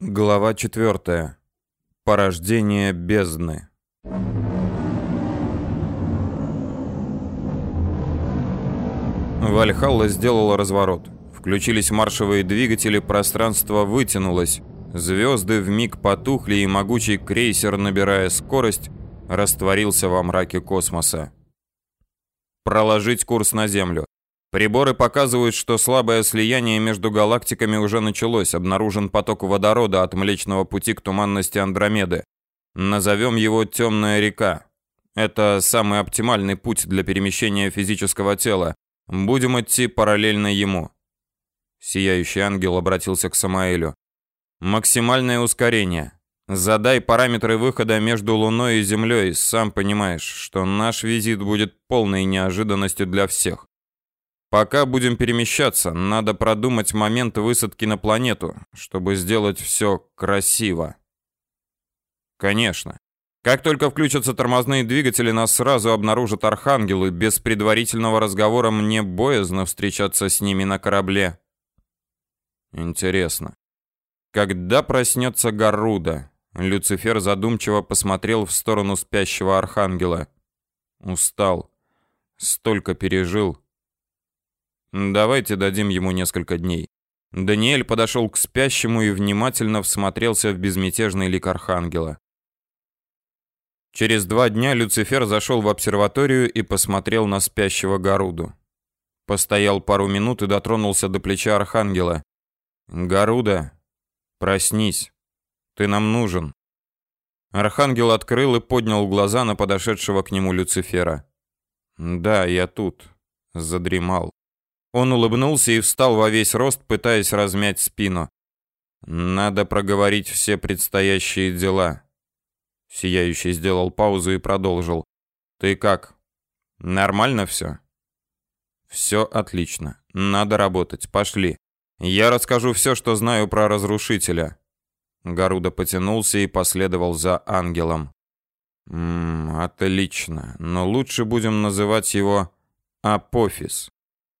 Глава 4. Порождение бездны. Вальхалла сделала разворот. Включились маршевые двигатели, пространство вытянулось. Звезды вмиг потухли, и могучий крейсер, набирая скорость, растворился во мраке космоса. Проложить курс на Землю. Приборы показывают, что слабое слияние между галактиками уже началось. Обнаружен поток водорода от Млечного пути к туманности Андромеды. Назовем его «Темная река». Это самый оптимальный путь для перемещения физического тела. Будем идти параллельно ему. Сияющий ангел обратился к Самаэлю. Максимальное ускорение. Задай параметры выхода между Луной и Землей. Сам понимаешь, что наш визит будет полной неожиданностью для всех. Пока будем перемещаться, надо продумать момент высадки на планету, чтобы сделать все красиво. Конечно. Как только включатся тормозные двигатели, нас сразу обнаружат архангелы. Без предварительного разговора мне боязно встречаться с ними на корабле. Интересно. Когда проснется Гаруда? Люцифер задумчиво посмотрел в сторону спящего архангела. Устал. Столько пережил. Давайте дадим ему несколько дней. Даниэль подошел к спящему и внимательно всмотрелся в безмятежный лик архангела. Через два дня Люцифер зашел в обсерваторию и посмотрел на спящего Гаруду. Постоял пару минут и дотронулся до плеча архангела. «Гаруда, проснись. Ты нам нужен». Архангел открыл и поднял глаза на подошедшего к нему Люцифера. «Да, я тут. Задремал». Он улыбнулся и встал во весь рост, пытаясь размять спину. Надо проговорить все предстоящие дела. Сияющий сделал паузу и продолжил. Ты как? Нормально все? Все отлично. Надо работать. Пошли. Я расскажу все, что знаю про разрушителя. Гаруда потянулся и последовал за ангелом. Мм, отлично. Но лучше будем называть его Апофис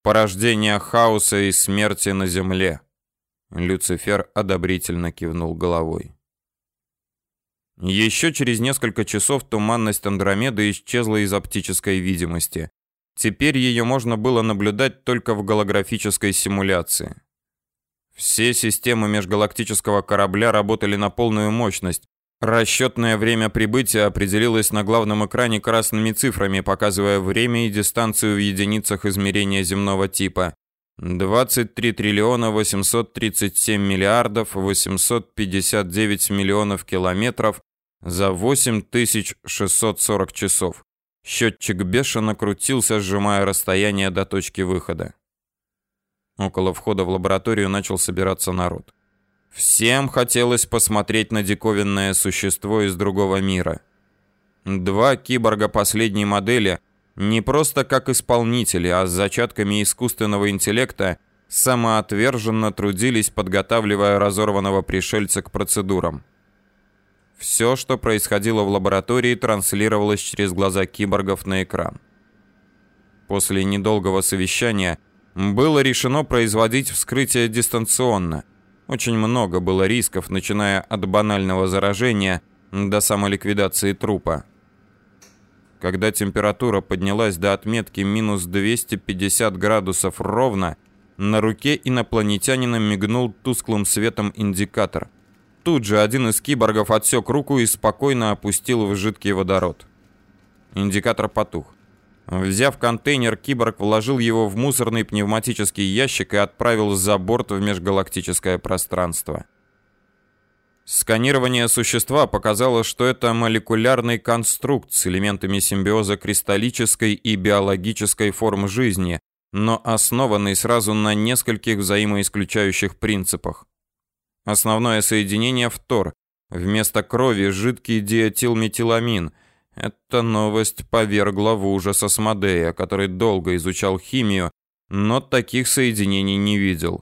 порождение хаоса и смерти на земле. Люцифер одобрительно кивнул головой. Еще через несколько часов туманность Андромеды исчезла из оптической видимости. Теперь ее можно было наблюдать только в голографической симуляции. Все системы межгалактического корабля работали на полную мощность, Расчетное время прибытия определилось на главном экране красными цифрами, показывая время и дистанцию в единицах измерения земного типа. 23 триллиона 837 миллиардов 859 миллионов километров за 8640 часов. Счетчик бешено крутился, сжимая расстояние до точки выхода. Около входа в лабораторию начал собираться народ. Всем хотелось посмотреть на диковинное существо из другого мира. Два киборга последней модели не просто как исполнители, а с зачатками искусственного интеллекта самоотверженно трудились, подготавливая разорванного пришельца к процедурам. Все, что происходило в лаборатории, транслировалось через глаза киборгов на экран. После недолгого совещания было решено производить вскрытие дистанционно – очень много было рисков, начиная от банального заражения до самоликвидации трупа. Когда температура поднялась до отметки минус 250 градусов ровно, на руке инопланетянина мигнул тусклым светом индикатор. Тут же один из киборгов отсек руку и спокойно опустил в жидкий водород. Индикатор потух. Взяв контейнер, киборг вложил его в мусорный пневматический ящик и отправил за борт в межгалактическое пространство. Сканирование существа показало, что это молекулярный конструкт с элементами симбиоза кристаллической и биологической форм жизни, но основанный сразу на нескольких взаимоисключающих принципах. Основное соединение фтор. Вместо крови жидкий диэтилметиламин – эта новость повергла в ужас Асмодея, который долго изучал химию, но таких соединений не видел.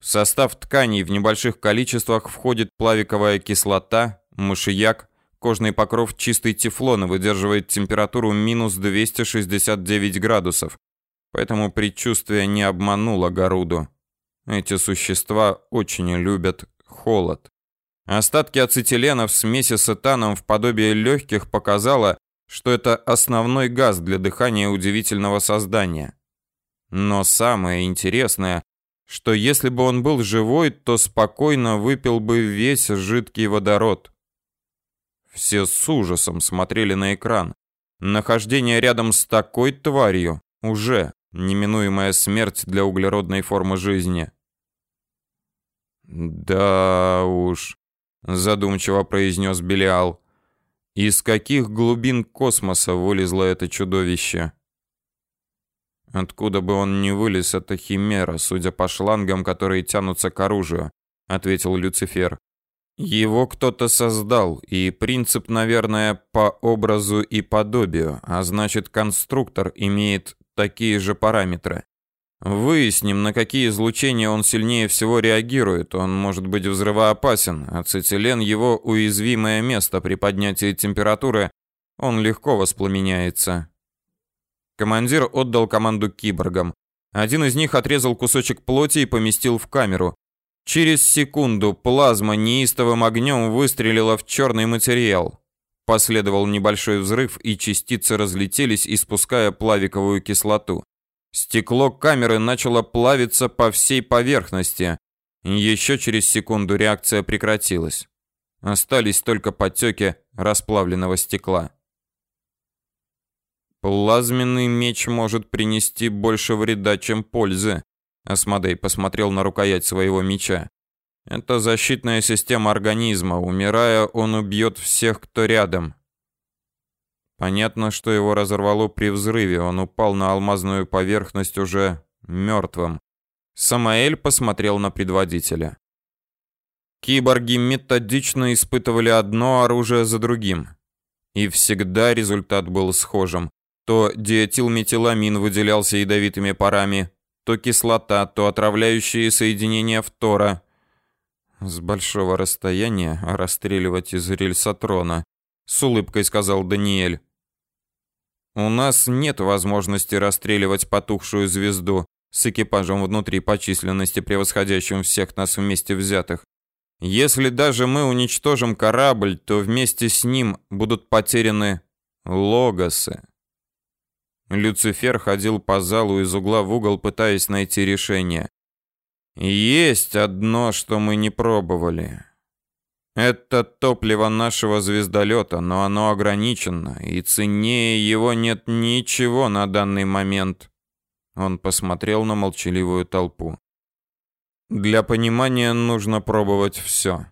В состав тканей в небольших количествах входит плавиковая кислота, мышьяк, кожный покров чистый тефлон и выдерживает температуру минус 269 градусов. Поэтому предчувствие не обмануло Гаруду. Эти существа очень любят холод. Остатки ацетилена в смеси с этаном в подобие легких показало, что это основной газ для дыхания удивительного создания. Но самое интересное, что если бы он был живой, то спокойно выпил бы весь жидкий водород. Все с ужасом смотрели на экран. Нахождение рядом с такой тварью уже неминуемая смерть для углеродной формы жизни. Да уж, задумчиво произнес Белиал. Из каких глубин космоса вылезло это чудовище? Откуда бы он ни вылез, это химера, судя по шлангам, которые тянутся к оружию, ответил Люцифер. Его кто-то создал, и принцип, наверное, по образу и подобию, а значит, конструктор имеет такие же параметры. Выясним, на какие излучения он сильнее всего реагирует. Он может быть взрывоопасен. Ацетилен его уязвимое место при поднятии температуры. Он легко воспламеняется. Командир отдал команду киборгам. Один из них отрезал кусочек плоти и поместил в камеру. Через секунду плазма неистовым огнем выстрелила в черный материал. Последовал небольшой взрыв, и частицы разлетелись, испуская плавиковую кислоту. Стекло камеры начало плавиться по всей поверхности. Еще через секунду реакция прекратилась. Остались только потеки расплавленного стекла. Плазменный меч может принести больше вреда, чем пользы. Асмодей посмотрел на рукоять своего меча. Это защитная система организма. Умирая, он убьет всех, кто рядом. Понятно, что его разорвало при взрыве, он упал на алмазную поверхность уже мертвым. Самаэль посмотрел на предводителя. Киборги методично испытывали одно оружие за другим. И всегда результат был схожим. То диэтилметиламин выделялся ядовитыми парами, то кислота, то отравляющие соединения фтора. С большого расстояния расстреливать из рельсотрона, с улыбкой сказал Даниэль. У нас нет возможности расстреливать потухшую звезду с экипажем внутри по численности превосходящим всех нас вместе взятых. Если даже мы уничтожим корабль, то вместе с ним будут потеряны логосы. Люцифер ходил по залу из угла в угол, пытаясь найти решение. Есть одно, что мы не пробовали. Это топливо нашего звездолета, но оно ограничено, и ценнее его нет ничего на данный момент. Он посмотрел на молчаливую толпу. Для понимания нужно пробовать все.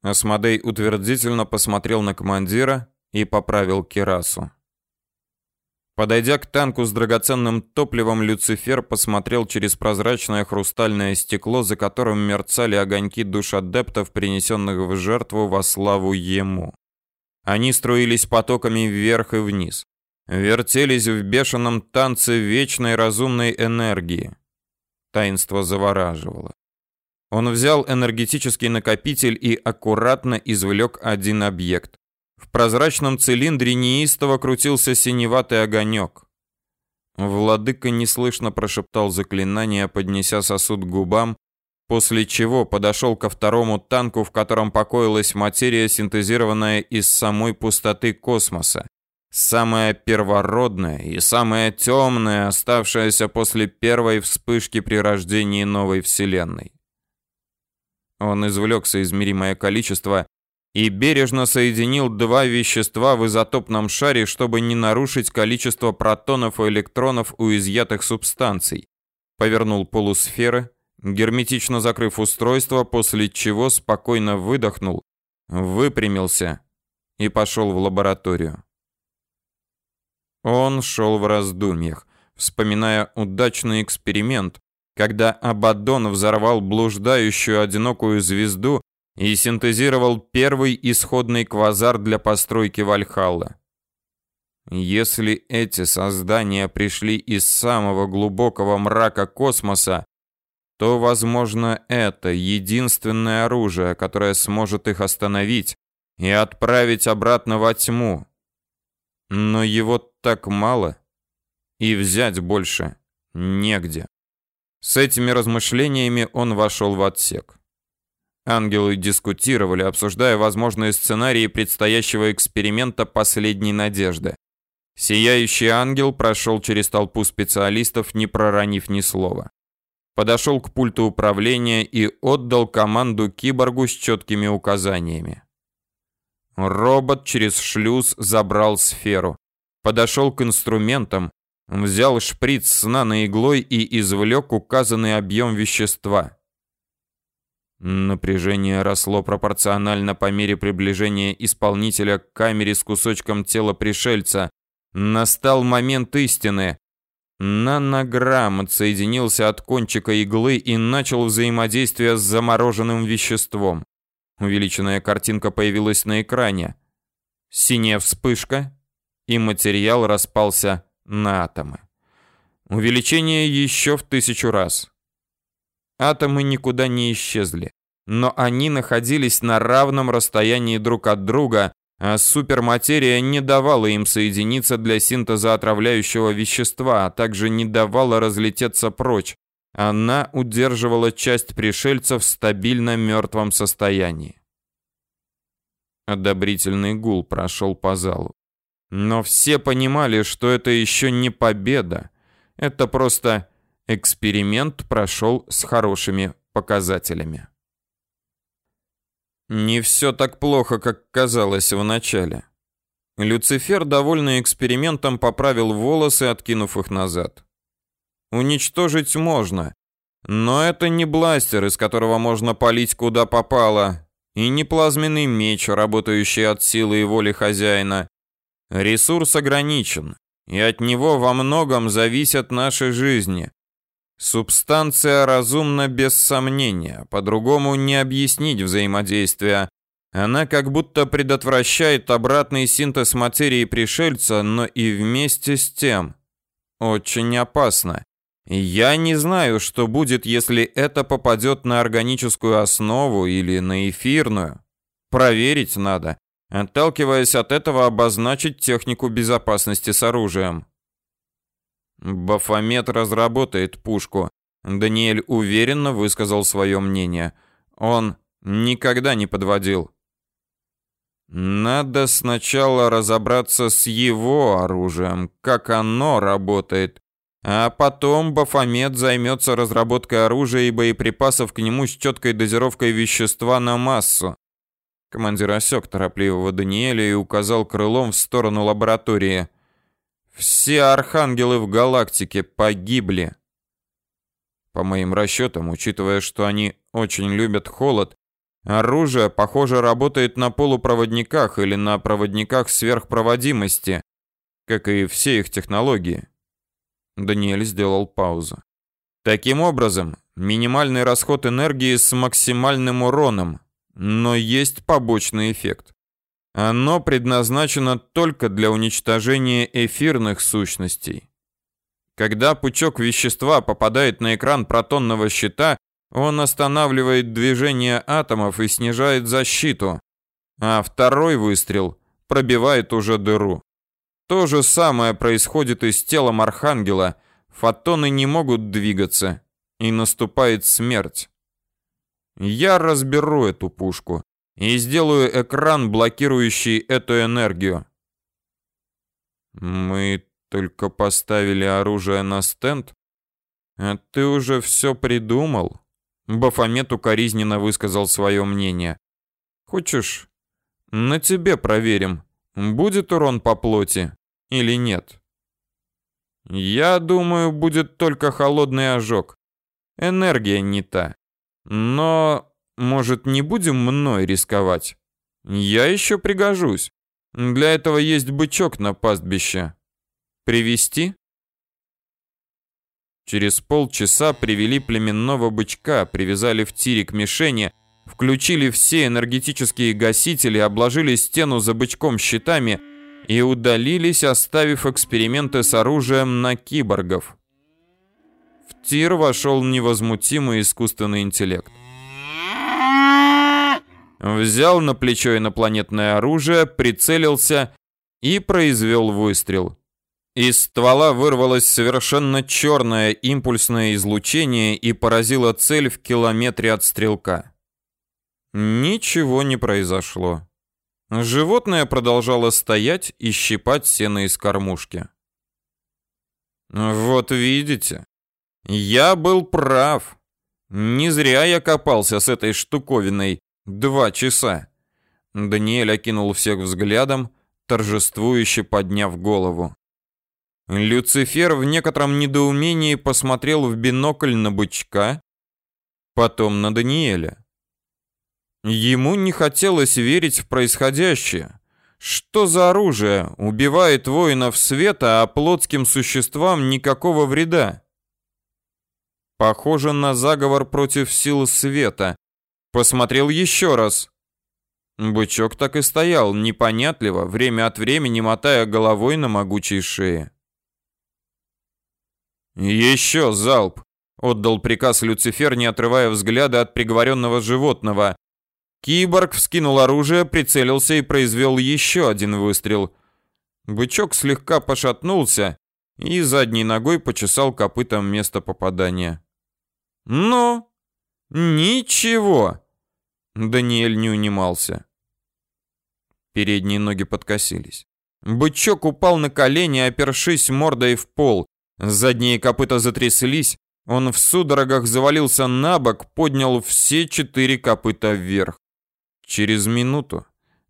Асмодей утвердительно посмотрел на командира и поправил кирасу. Подойдя к танку с драгоценным топливом, Люцифер посмотрел через прозрачное хрустальное стекло, за которым мерцали огоньки душ адептов, принесенных в жертву во славу ему. Они струились потоками вверх и вниз, вертелись в бешеном танце вечной разумной энергии. Таинство завораживало. Он взял энергетический накопитель и аккуратно извлек один объект. Прозрачном цилиндре неистово крутился синеватый огонек. Владыка неслышно прошептал заклинание, поднеся сосуд к губам, после чего подошел ко второму танку, в котором покоилась материя, синтезированная из самой пустоты космоса. Самая первородная и самая темная, оставшаяся после первой вспышки при рождении новой вселенной. Он извлек соизмеримое количество и бережно соединил два вещества в изотопном шаре, чтобы не нарушить количество протонов и электронов у изъятых субстанций. Повернул полусферы, герметично закрыв устройство, после чего спокойно выдохнул, выпрямился и пошел в лабораторию. Он шел в раздумьях, вспоминая удачный эксперимент, когда Абаддон взорвал блуждающую одинокую звезду и синтезировал первый исходный квазар для постройки Вальхалла. Если эти создания пришли из самого глубокого мрака космоса, то, возможно, это единственное оружие, которое сможет их остановить и отправить обратно во тьму. Но его так мало, и взять больше негде. С этими размышлениями он вошел в отсек. Ангелы дискутировали, обсуждая возможные сценарии предстоящего эксперимента последней надежды. Сияющий ангел прошел через толпу специалистов, не проронив ни слова. Подошел к пульту управления и отдал команду киборгу с четкими указаниями. Робот через шлюз забрал сферу. Подошел к инструментам, взял шприц с наноиглой и извлек указанный объем вещества. Напряжение росло пропорционально по мере приближения исполнителя к камере с кусочком тела пришельца. Настал момент истины. Нанограмм отсоединился от кончика иглы и начал взаимодействие с замороженным веществом. Увеличенная картинка появилась на экране. Синяя вспышка, и материал распался на атомы. Увеличение еще в тысячу раз. Атомы никуда не исчезли, но они находились на равном расстоянии друг от друга, а суперматерия не давала им соединиться для синтеза отравляющего вещества, а также не давала разлететься прочь. Она удерживала часть пришельцев в стабильно мертвом состоянии. Одобрительный гул прошел по залу. Но все понимали, что это еще не победа. Это просто эксперимент прошел с хорошими показателями. Не все так плохо, как казалось в начале. Люцифер, довольный экспериментом, поправил волосы, откинув их назад. Уничтожить можно, но это не бластер, из которого можно палить куда попало, и не плазменный меч, работающий от силы и воли хозяина. Ресурс ограничен, и от него во многом зависят наши жизни. Субстанция разумна без сомнения, по-другому не объяснить взаимодействие. Она как будто предотвращает обратный синтез материи пришельца, но и вместе с тем очень опасно. Я не знаю, что будет, если это попадет на органическую основу или на эфирную. Проверить надо. Отталкиваясь от этого, обозначить технику безопасности с оружием. Бафомет разработает пушку. Даниэль уверенно высказал свое мнение. Он никогда не подводил. Надо сначала разобраться с его оружием, как оно работает, а потом Бафомет займется разработкой оружия и боеприпасов к нему с четкой дозировкой вещества на массу. Командир осек торопливого Даниэля и указал крылом в сторону лаборатории. Все архангелы в галактике погибли. По моим расчетам, учитывая, что они очень любят холод, оружие, похоже, работает на полупроводниках или на проводниках сверхпроводимости, как и все их технологии. Даниэль сделал паузу. Таким образом, минимальный расход энергии с максимальным уроном, но есть побочный эффект. Оно предназначено только для уничтожения эфирных сущностей. Когда пучок вещества попадает на экран протонного щита, он останавливает движение атомов и снижает защиту, а второй выстрел пробивает уже дыру. То же самое происходит и с телом архангела. Фотоны не могут двигаться, и наступает смерть. Я разберу эту пушку и сделаю экран, блокирующий эту энергию. Мы только поставили оружие на стенд, а ты уже все придумал. Бафомет укоризненно высказал свое мнение. Хочешь, на тебе проверим, будет урон по плоти или нет. Я думаю, будет только холодный ожог. Энергия не та. Но может, не будем мной рисковать? Я еще пригожусь. Для этого есть бычок на пастбище. Привести? Через полчаса привели племенного бычка, привязали в тире к мишени, включили все энергетические гасители, обложили стену за бычком щитами и удалились, оставив эксперименты с оружием на киборгов. В тир вошел невозмутимый искусственный интеллект взял на плечо инопланетное оружие, прицелился и произвел выстрел. Из ствола вырвалось совершенно черное импульсное излучение и поразило цель в километре от стрелка. Ничего не произошло. Животное продолжало стоять и щипать сено из кормушки. Вот видите, я был прав. Не зря я копался с этой штуковиной два часа. Даниэль окинул всех взглядом, торжествующе подняв голову. Люцифер в некотором недоумении посмотрел в бинокль на бычка, потом на Даниэля. Ему не хотелось верить в происходящее. Что за оружие убивает воинов света, а плотским существам никакого вреда? Похоже на заговор против сил света. Посмотрел еще раз. Бычок так и стоял, непонятливо, время от времени мотая головой на могучей шее. «Еще залп!» — отдал приказ Люцифер, не отрывая взгляда от приговоренного животного. Киборг вскинул оружие, прицелился и произвел еще один выстрел. Бычок слегка пошатнулся и задней ногой почесал копытом место попадания. «Ну, ничего!» Даниэль не унимался. Передние ноги подкосились. Бычок упал на колени, опершись мордой в пол. Задние копыта затряслись. Он в судорогах завалился на бок, поднял все четыре копыта вверх. Через минуту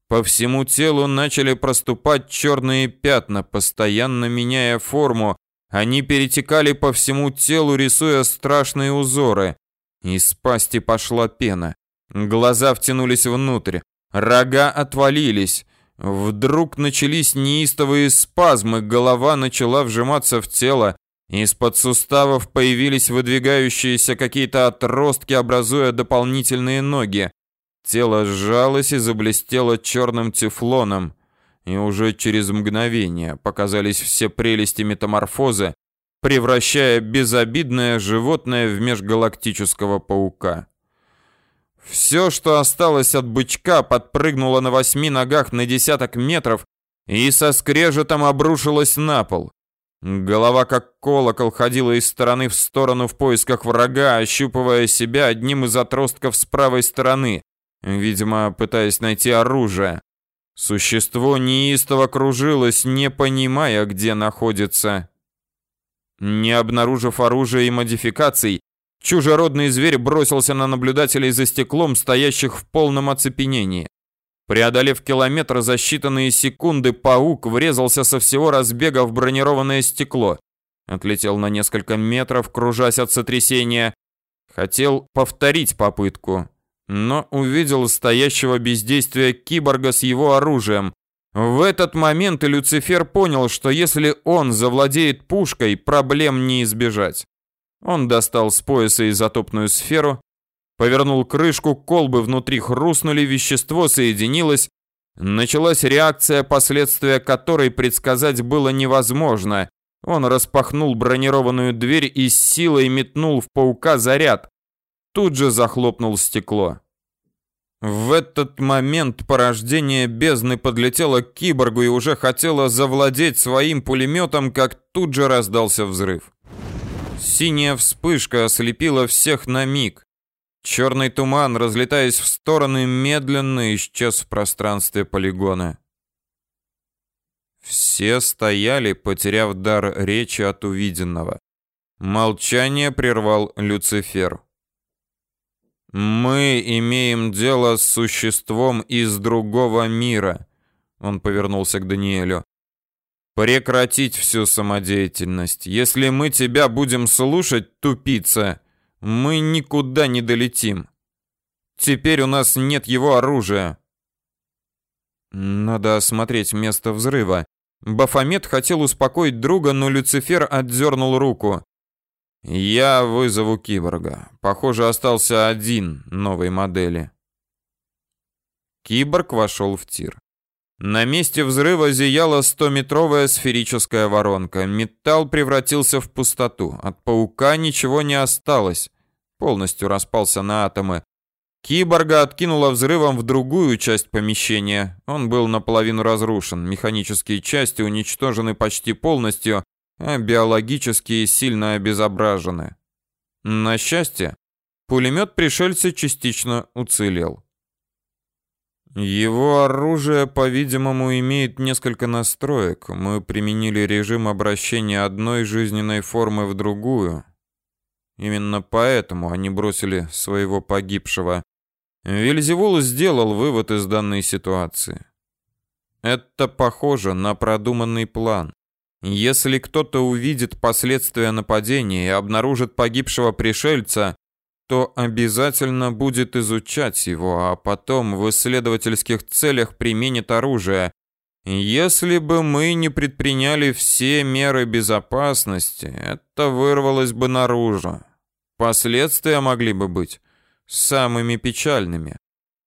по всему телу начали проступать черные пятна, постоянно меняя форму. Они перетекали по всему телу, рисуя страшные узоры. Из пасти пошла пена. Глаза втянулись внутрь. Рога отвалились. Вдруг начались неистовые спазмы, голова начала вжиматься в тело. Из-под суставов появились выдвигающиеся какие-то отростки, образуя дополнительные ноги. Тело сжалось и заблестело черным тефлоном, и уже через мгновение показались все прелести метаморфозы, превращая безобидное животное в межгалактического паука. Все, что осталось от бычка, подпрыгнуло на восьми ногах на десяток метров и со скрежетом обрушилось на пол. Голова как колокол ходила из стороны в сторону в поисках врага, ощупывая себя одним из отростков с правой стороны, видимо, пытаясь найти оружие. Существо неистово кружилось, не понимая, где находится. Не обнаружив оружия и модификаций, Чужеродный зверь бросился на наблюдателей за стеклом, стоящих в полном оцепенении. Преодолев километр за считанные секунды, паук врезался со всего разбега в бронированное стекло. Отлетел на несколько метров, кружась от сотрясения. Хотел повторить попытку, но увидел стоящего без действия киборга с его оружием. В этот момент Люцифер понял, что если он завладеет пушкой, проблем не избежать. Он достал с пояса изотопную сферу, повернул крышку, колбы внутри хрустнули, вещество соединилось. Началась реакция, последствия которой предсказать было невозможно. Он распахнул бронированную дверь и с силой метнул в паука заряд. Тут же захлопнул стекло. В этот момент порождение бездны подлетело к киборгу и уже хотело завладеть своим пулеметом, как тут же раздался взрыв. Синяя вспышка ослепила всех на миг. Черный туман, разлетаясь в стороны, медленно исчез в пространстве полигона. Все стояли, потеряв дар речи от увиденного. Молчание прервал Люцифер. «Мы имеем дело с существом из другого мира», — он повернулся к Даниэлю. Прекратить всю самодеятельность. Если мы тебя будем слушать, тупица, мы никуда не долетим. Теперь у нас нет его оружия. Надо осмотреть место взрыва. Бафомет хотел успокоить друга, но Люцифер отдернул руку. Я вызову киборга. Похоже, остался один новой модели. Киборг вошел в тир. На месте взрыва зияла стометровая сферическая воронка. Металл превратился в пустоту. От паука ничего не осталось. Полностью распался на атомы. Киборга откинуло взрывом в другую часть помещения. Он был наполовину разрушен. Механические части уничтожены почти полностью, а биологические сильно обезображены. На счастье, пулемет пришельца частично уцелел. Его оружие, по-видимому, имеет несколько настроек. Мы применили режим обращения одной жизненной формы в другую. Именно поэтому они бросили своего погибшего. Вельзевул сделал вывод из данной ситуации. Это похоже на продуманный план. Если кто-то увидит последствия нападения и обнаружит погибшего пришельца, то обязательно будет изучать его, а потом в исследовательских целях применит оружие. Если бы мы не предприняли все меры безопасности, это вырвалось бы наружу. Последствия могли бы быть самыми печальными.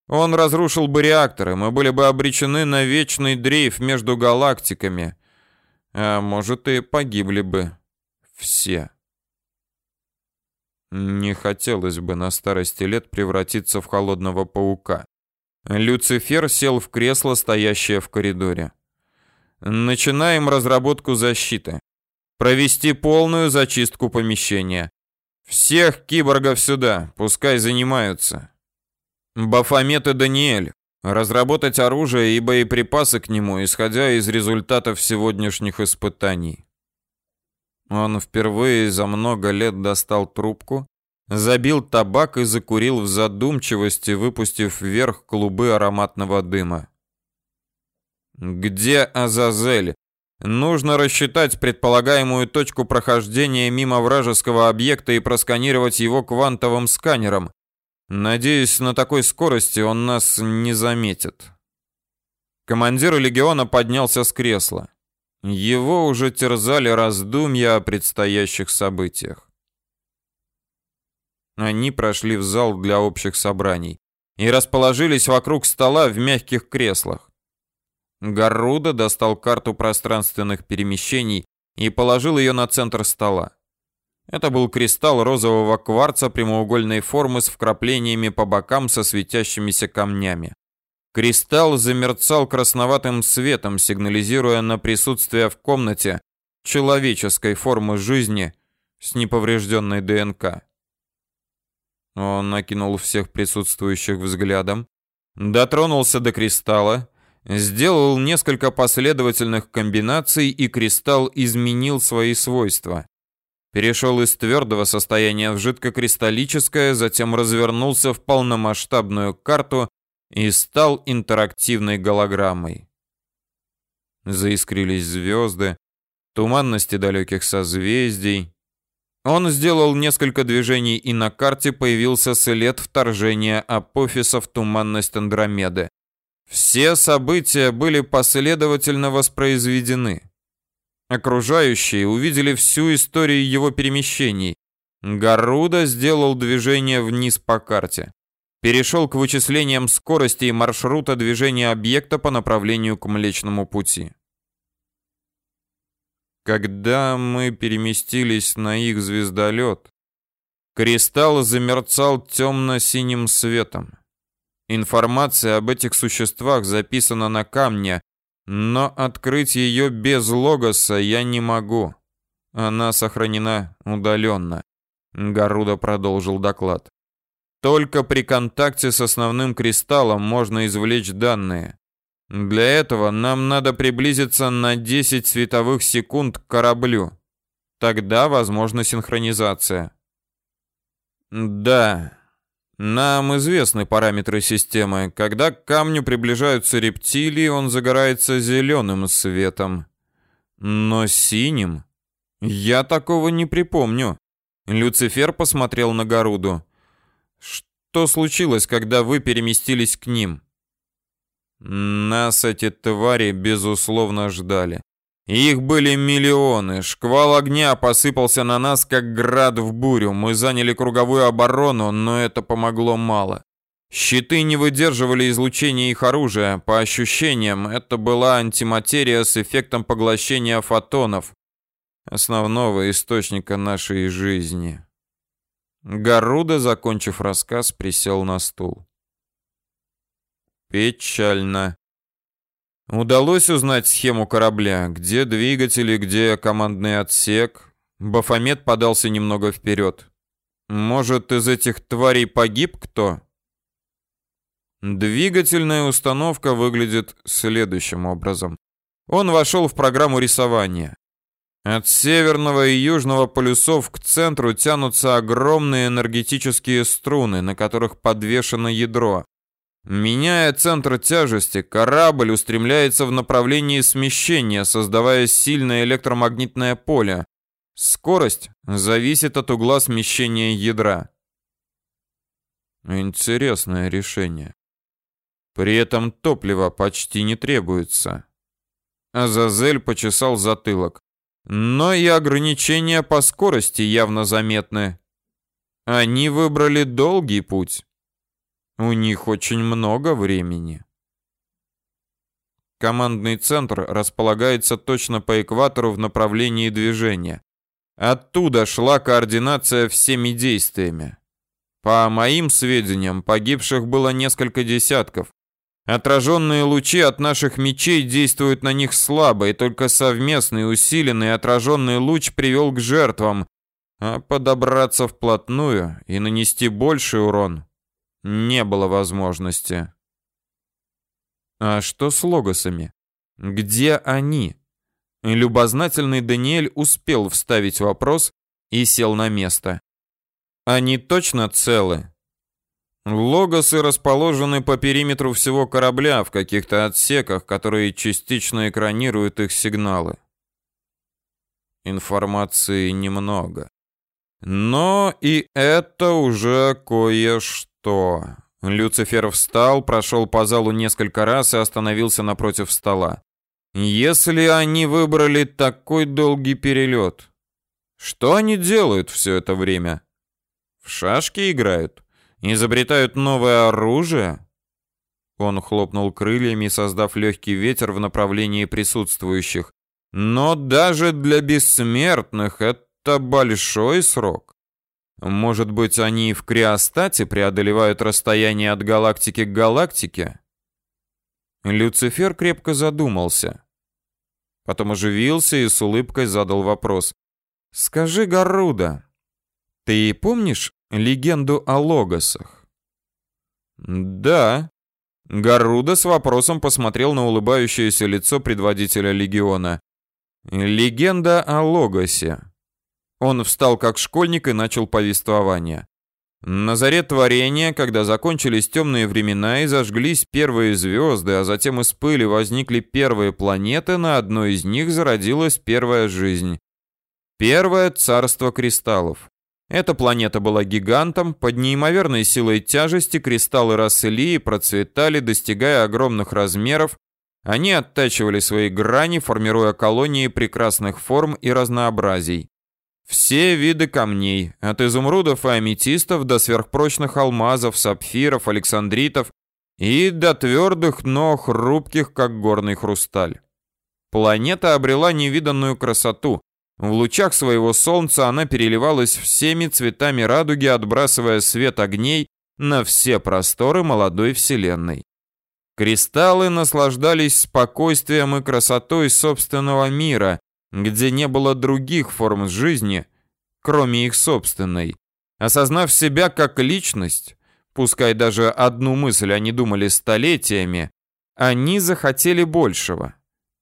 Он разрушил бы реакторы, мы были бы обречены на вечный дрейф между галактиками. А может и погибли бы все. Не хотелось бы на старости лет превратиться в холодного паука. Люцифер сел в кресло, стоящее в коридоре. Начинаем разработку защиты. Провести полную зачистку помещения. Всех киборгов сюда, пускай занимаются. Бафомет и Даниэль. Разработать оружие и боеприпасы к нему, исходя из результатов сегодняшних испытаний. Он впервые за много лет достал трубку, забил табак и закурил в задумчивости, выпустив вверх клубы ароматного дыма. Где Азазель? Нужно рассчитать предполагаемую точку прохождения мимо вражеского объекта и просканировать его квантовым сканером. Надеюсь, на такой скорости он нас не заметит. Командир легиона поднялся с кресла. Его уже терзали раздумья о предстоящих событиях. Они прошли в зал для общих собраний и расположились вокруг стола в мягких креслах. Гаруда достал карту пространственных перемещений и положил ее на центр стола. Это был кристалл розового кварца прямоугольной формы с вкраплениями по бокам со светящимися камнями. Кристалл замерцал красноватым светом, сигнализируя на присутствие в комнате человеческой формы жизни с неповрежденной ДНК. Он накинул всех присутствующих взглядом, дотронулся до кристалла, сделал несколько последовательных комбинаций, и кристалл изменил свои свойства. Перешел из твердого состояния в жидкокристаллическое, затем развернулся в полномасштабную карту и стал интерактивной голограммой. Заискрились звезды, туманности далеких созвездий. Он сделал несколько движений, и на карте появился след вторжения Апофиса в туманность Андромеды. Все события были последовательно воспроизведены. Окружающие увидели всю историю его перемещений. Гаруда сделал движение вниз по карте перешел к вычислениям скорости и маршрута движения объекта по направлению к Млечному пути. Когда мы переместились на их звездолет, кристалл замерцал темно-синим светом. Информация об этих существах записана на камне, но открыть ее без логоса я не могу. Она сохранена удаленно. Гаруда продолжил доклад. Только при контакте с основным кристаллом можно извлечь данные. Для этого нам надо приблизиться на 10 световых секунд к кораблю. Тогда возможна синхронизация. Да. Нам известны параметры системы. Когда к камню приближаются рептилии, он загорается зеленым светом. Но синим? Я такого не припомню. Люцифер посмотрел на Гаруду. Что случилось, когда вы переместились к ним? Нас эти твари безусловно ждали. Их были миллионы. Шквал огня посыпался на нас, как град в бурю. Мы заняли круговую оборону, но это помогло мало. Щиты не выдерживали излучения их оружия. По ощущениям, это была антиматерия с эффектом поглощения фотонов, основного источника нашей жизни. Гаруда, закончив рассказ, присел на стул. Печально. Удалось узнать схему корабля, где двигатели, где командный отсек. Бафомет подался немного вперед. Может, из этих тварей погиб кто? Двигательная установка выглядит следующим образом. Он вошел в программу рисования. От северного и южного полюсов к центру тянутся огромные энергетические струны, на которых подвешено ядро. Меняя центр тяжести, корабль устремляется в направлении смещения, создавая сильное электромагнитное поле. Скорость зависит от угла смещения ядра. Интересное решение. При этом топлива почти не требуется. Азазель почесал затылок. Но и ограничения по скорости явно заметны. Они выбрали долгий путь. У них очень много времени. Командный центр располагается точно по экватору в направлении движения. Оттуда шла координация всеми действиями. По моим сведениям, погибших было несколько десятков. Отраженные лучи от наших мечей действуют на них слабо, и только совместный усиленный отраженный луч привел к жертвам, а подобраться вплотную и нанести больший урон не было возможности. А что с логосами? Где они? Любознательный Даниэль успел вставить вопрос и сел на место. Они точно целы? Логосы расположены по периметру всего корабля в каких-то отсеках, которые частично экранируют их сигналы. Информации немного. Но и это уже кое-что. Люцифер встал, прошел по залу несколько раз и остановился напротив стола. Если они выбрали такой долгий перелет, что они делают все это время? В шашки играют? Изобретают новое оружие? Он хлопнул крыльями, создав легкий ветер в направлении присутствующих. Но даже для бессмертных это большой срок. Может быть, они в криостате преодолевают расстояние от галактики к галактике? Люцифер крепко задумался. Потом оживился и с улыбкой задал вопрос. «Скажи, Гаруда, ты помнишь легенду о Логосах?» «Да». Гаруда с вопросом посмотрел на улыбающееся лицо предводителя легиона. «Легенда о Логосе». Он встал как школьник и начал повествование. На заре творения, когда закончились темные времена и зажглись первые звезды, а затем из пыли возникли первые планеты, на одной из них зародилась первая жизнь. Первое царство кристаллов. Эта планета была гигантом, под неимоверной силой тяжести кристаллы росли и процветали, достигая огромных размеров. Они оттачивали свои грани, формируя колонии прекрасных форм и разнообразий. Все виды камней, от изумрудов и аметистов до сверхпрочных алмазов, сапфиров, александритов и до твердых, но хрупких, как горный хрусталь. Планета обрела невиданную красоту. В лучах своего солнца она переливалась всеми цветами радуги, отбрасывая свет огней на все просторы молодой вселенной. Кристаллы наслаждались спокойствием и красотой собственного мира, где не было других форм жизни, кроме их собственной. Осознав себя как личность, пускай даже одну мысль они думали столетиями, они захотели большего.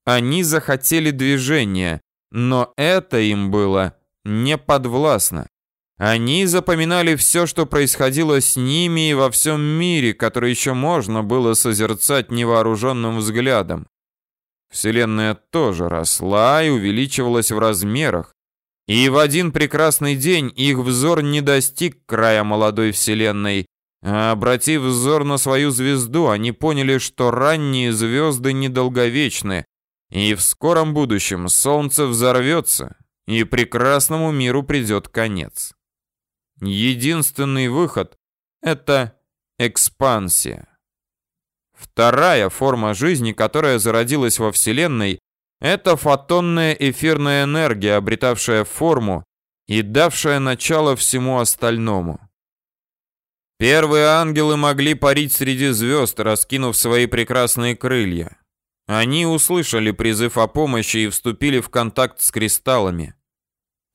Они захотели движения, но это им было не подвластно. Они запоминали все, что происходило с ними и во всем мире, который еще можно было созерцать невооруженным взглядом. Вселенная тоже росла и увеличивалась в размерах. И в один прекрасный день их взор не достиг края молодой Вселенной, а обратив взор на свою звезду, они поняли, что ранние звезды недолговечны, и в скором будущем Солнце взорвется, и прекрасному миру придет конец. Единственный выход — это экспансия. Вторая форма жизни, которая зародилась во Вселенной, это фотонная эфирная энергия, обретавшая форму и давшая начало всему остальному. Первые ангелы могли парить среди звезд, раскинув свои прекрасные крылья. Они услышали призыв о помощи и вступили в контакт с кристаллами.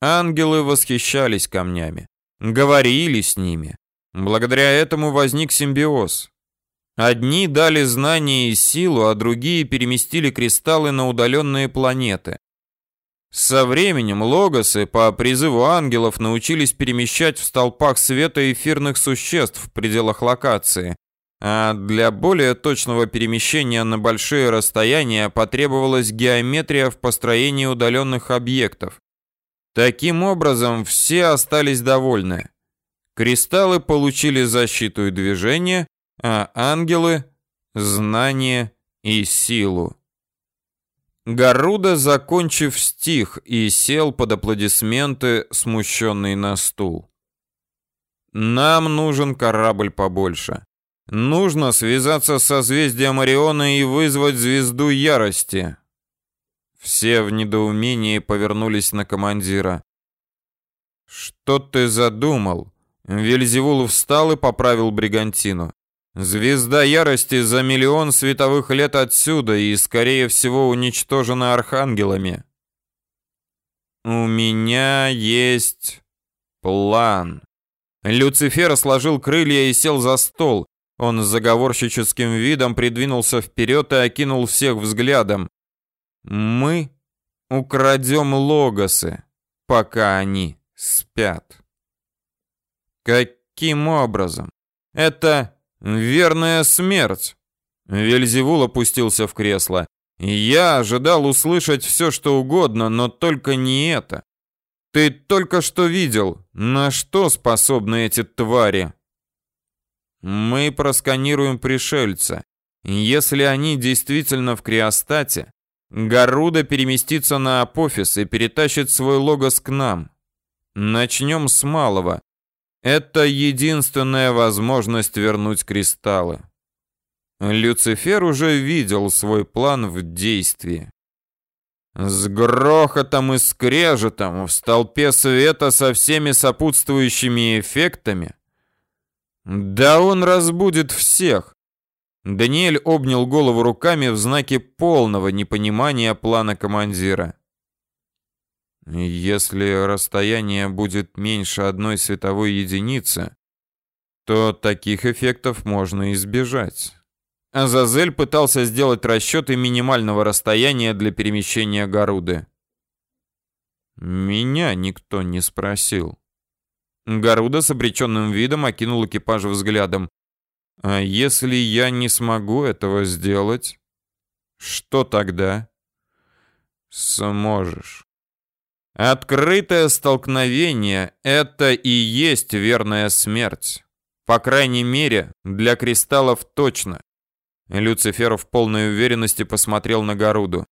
Ангелы восхищались камнями, говорили с ними. Благодаря этому возник симбиоз. Одни дали знания и силу, а другие переместили кристаллы на удаленные планеты. Со временем логосы по призыву ангелов научились перемещать в столпах света эфирных существ в пределах локации, а для более точного перемещения на большие расстояния потребовалась геометрия в построении удаленных объектов. Таким образом, все остались довольны. Кристаллы получили защиту и движение, а ангелы — знание и силу. Гаруда, закончив стих, и сел под аплодисменты, смущенный на стул. «Нам нужен корабль побольше. Нужно связаться со созвездием Ориона и вызвать звезду ярости». Все в недоумении повернулись на командира. «Что ты задумал?» Вельзевул встал и поправил бригантину. Звезда ярости за миллион световых лет отсюда и, скорее всего, уничтожена архангелами. У меня есть план. Люцифер сложил крылья и сел за стол. Он с заговорщическим видом придвинулся вперед и окинул всех взглядом. Мы украдем логосы, пока они спят. Каким образом? Это Верная смерть. Вельзевул опустился в кресло. Я ожидал услышать все, что угодно, но только не это. Ты только что видел, на что способны эти твари. Мы просканируем пришельца. Если они действительно в криостате, Гаруда переместится на Апофис и перетащит свой логос к нам. Начнем с малого. Это единственная возможность вернуть кристаллы. Люцифер уже видел свой план в действии. С грохотом и скрежетом в столпе света со всеми сопутствующими эффектами. Да он разбудит всех. Даниэль обнял голову руками в знаке полного непонимания плана командира. Если расстояние будет меньше одной световой единицы, то таких эффектов можно избежать. Азазель пытался сделать расчеты минимального расстояния для перемещения Гаруды. Меня никто не спросил. Гаруда с обреченным видом окинул экипаж взглядом. А если я не смогу этого сделать, что тогда? Сможешь. Открытое столкновение — это и есть верная смерть. По крайней мере, для кристаллов точно. Люцифер в полной уверенности посмотрел на Гаруду.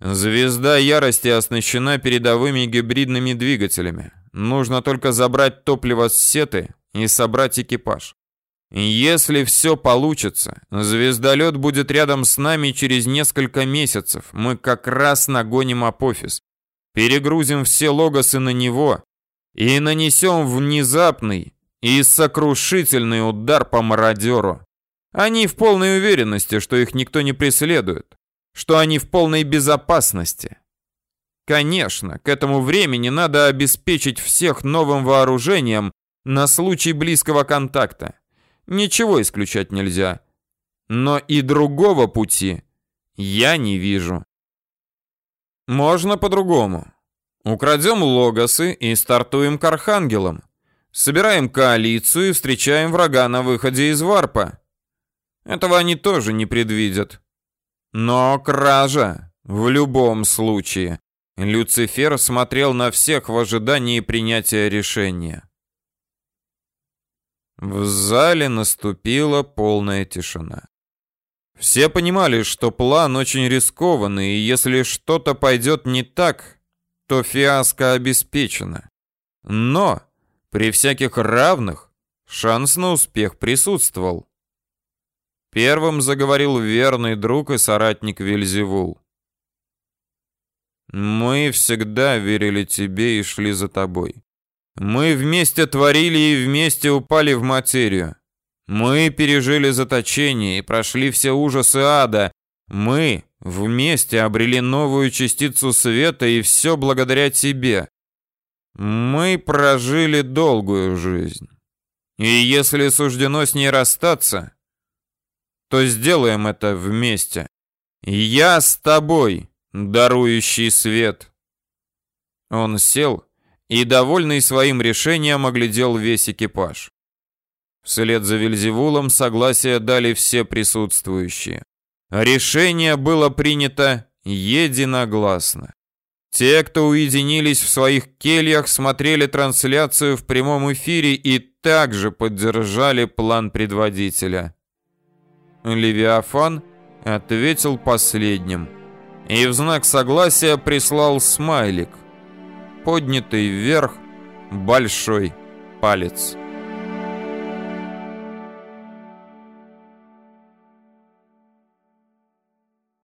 Звезда ярости оснащена передовыми гибридными двигателями. Нужно только забрать топливо с сеты и собрать экипаж. Если все получится, звездолет будет рядом с нами через несколько месяцев. Мы как раз нагоним Апофис перегрузим все логосы на него и нанесем внезапный и сокрушительный удар по мародеру. Они в полной уверенности, что их никто не преследует, что они в полной безопасности. Конечно, к этому времени надо обеспечить всех новым вооружением на случай близкого контакта. Ничего исключать нельзя. Но и другого пути я не вижу. Можно по-другому. Украдем логосы и стартуем к архангелам. Собираем коалицию и встречаем врага на выходе из варпа. Этого они тоже не предвидят. Но кража в любом случае. Люцифер смотрел на всех в ожидании принятия решения. В зале наступила полная тишина. Все понимали, что план очень рискованный, и если что-то пойдет не так, то фиаско обеспечено. Но при всяких равных шанс на успех присутствовал. Первым заговорил верный друг и соратник Вельзевул. Мы всегда верили тебе и шли за тобой. Мы вместе творили и вместе упали в материю. Мы пережили заточение и прошли все ужасы ада. Мы вместе обрели новую частицу света, и все благодаря тебе. Мы прожили долгую жизнь. И если суждено с ней расстаться, то сделаем это вместе. Я с тобой, дарующий свет. Он сел и, довольный своим решением, оглядел весь экипаж. Вслед за Вельзевулом согласие дали все присутствующие. Решение было принято единогласно. Те, кто уединились в своих кельях, смотрели трансляцию в прямом эфире и также поддержали план предводителя. Левиафан ответил последним и в знак согласия прислал смайлик, поднятый вверх большой палец.